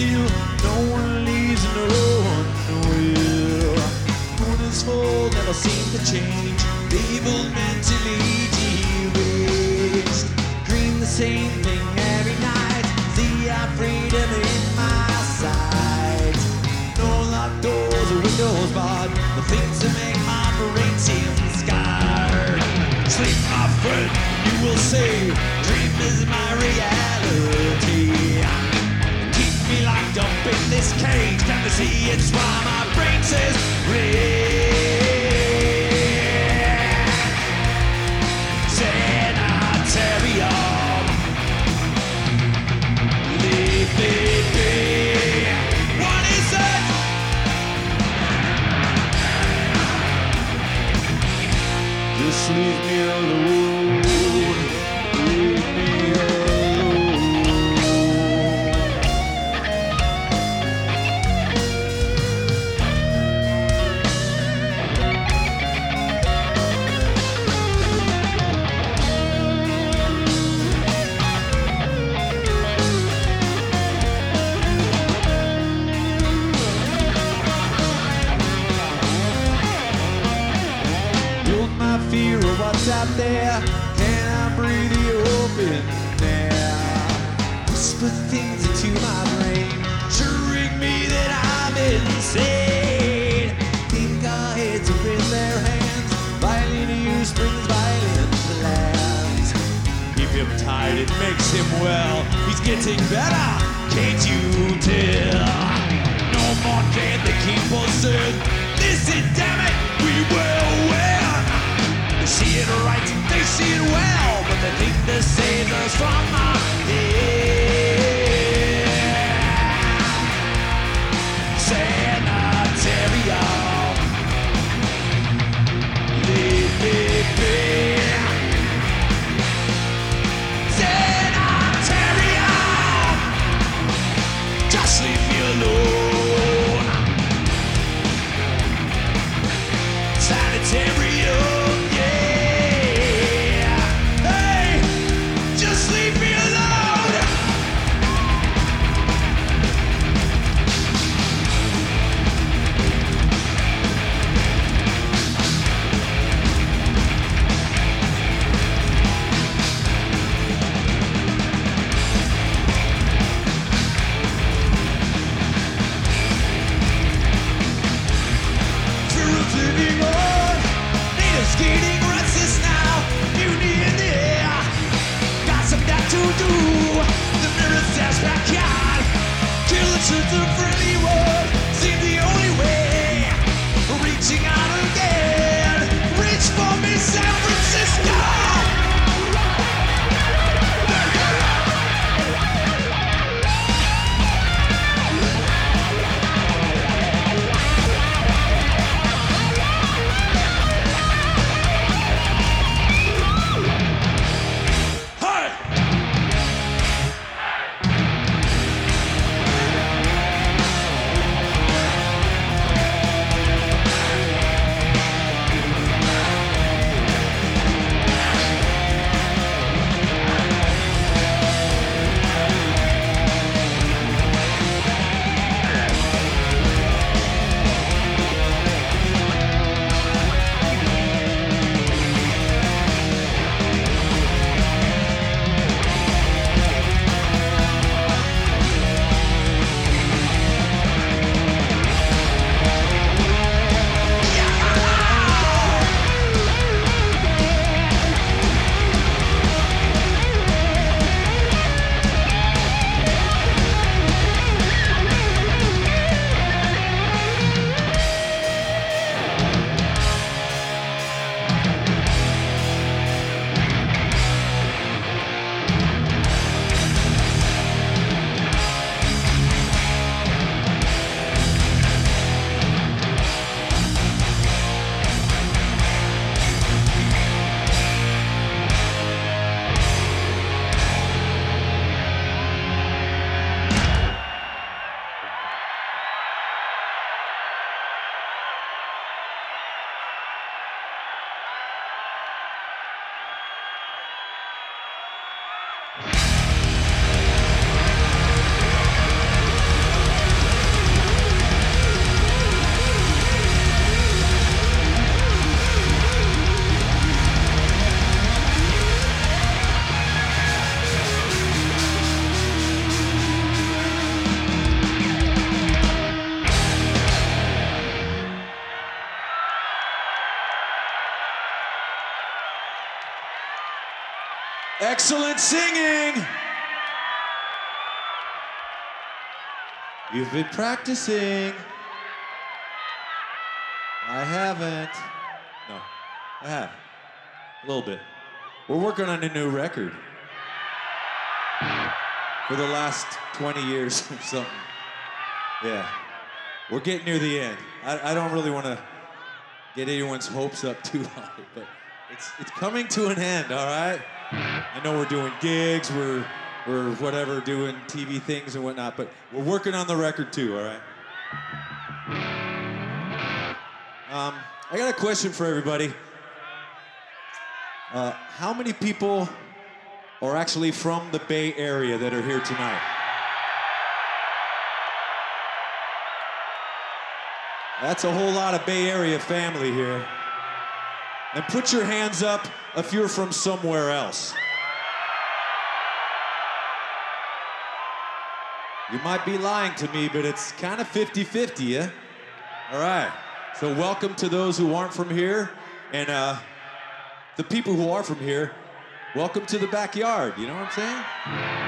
still. No one leaves and no one will. Moon is full, never seem to change. Evil mentally deranged. Dream the same thing every night. See our freedom in my sight. No locked doors or windows barred. The things that make my brain seem scarred. Sleep, my friend, you will say. Dream is my reality. Locked up in this cage. Time to see it's why my brain says red. Sanitarium. Leave me be. What is it? Just leave me alone. What's out there. Can I breathe the open air? Whisper things into my brain, assuring me that I'm insane. Think our heads are in their hands. Violin use brings violent plans. Keep him tight, it makes him well. He's getting better, can't you tell? No more can they keep us in. Listen, damn it, we will see it right, they see it well, but they think they save us from our. Sanitarium. Leave me be. Sanitarium. Just leave me alone. Kill the truth Excellent singing. You've been practicing. I haven't. No, I have. A little bit. We're working on a new record. For the last 20 years or something. Yeah. We're getting near the end. I, I don't really want to get anyone's hopes up too high, but it's, it's coming to an end, all right? I know we're doing gigs, we're, we're whatever, doing TV things and whatnot, but we're working on the record too, all right? Um, I got a question for everybody. Uh, how many people are actually from the Bay Area that are here tonight? That's a whole lot of Bay Area family here. And put your hands up if you're from somewhere else. You might be lying to me, but it's kind of 50 50, yeah? All right. So, welcome to those who aren't from here. And uh, the people who are from here, welcome to the backyard. You know what I'm saying?